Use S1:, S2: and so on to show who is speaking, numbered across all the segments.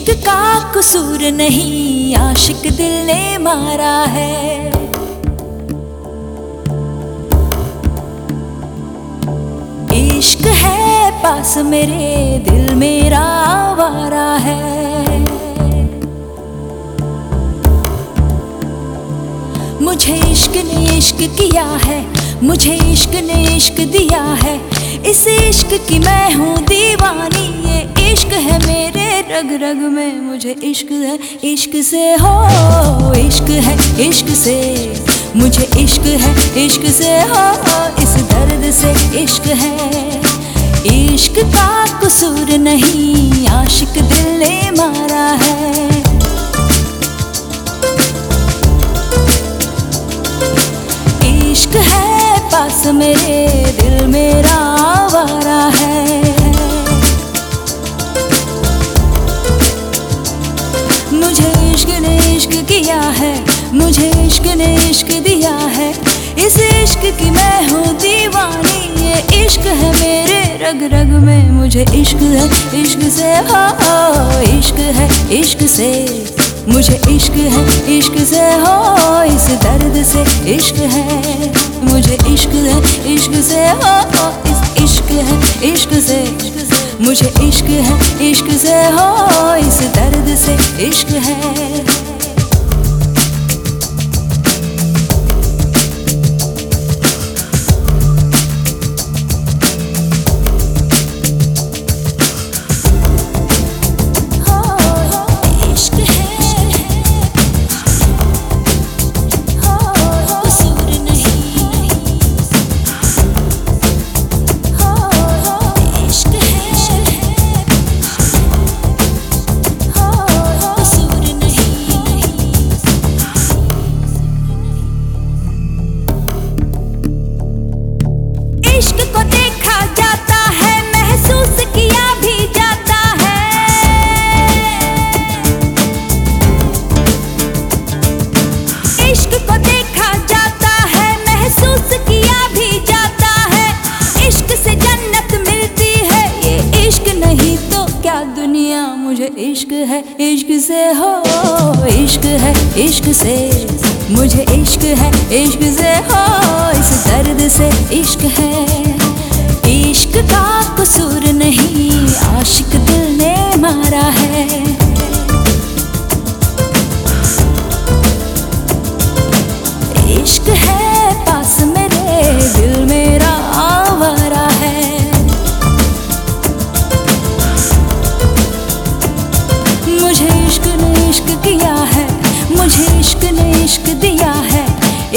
S1: का कसूर नहीं, आशिक दिल ने मारा है। इश्क है पास मेरे, दिल मेरा आवारा है। मुझे इश्क ने इश्क किया है, मुझे इश्क ने इश्क दिया है। इस इश्क की मैं हूँ इश्क मेरे रग रग में मुझे इश्क है, इश्क से हो, इश्क है, इश्क से। मुझे इश्क है, इश्क से हो, इस दर्द से इश्क है। इश्क का कसूर नहीं, आशिक दिल ने मारा है। इश्क है पास मेरे इश्क इश्क दिया है। इस इश्क की मैं हूँ दीवानी। ये इश्क है मेरे रग रग में। मुझे इश्क है, इश्क से, हो इश्क है, इश्क से। मुझे इश्क है, इश्क से, हो, इस दर्द से इश्क है। मुझे इश्क है, इश्क से हो, इस इश्क है, इश्क से। मुझे इश्क है, इश्क से, हो, इस दर्द से इश्क है। दुनिया मुझे इश्क है, इश्क से हो, इश्क है, इश्क से। मुझे इश्क है, इश्क से हो, इस दर्द से इश्क है। इश्क का कसूर नहीं किया है, मुझे इश्क ने इश्क दिया है।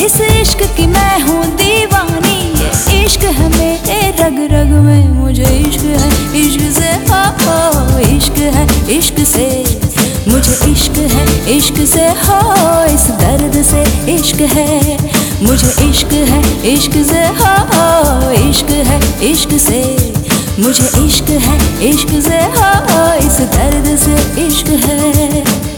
S1: इस इश्क की मैं हूँ दीवानी। इश्क है मेरे रग रग में, मुझे इश्क है, इश्क से हो इश्क है, इश्क से। मुझे इश्क है, इश्क से हो, इस दर्द से इश्क है। मुझे इश्क है, इश्क से हो, इश्क है, इश्क से। मुझे इश्क है, इश्क से हो, इस दर्द से इश्क है।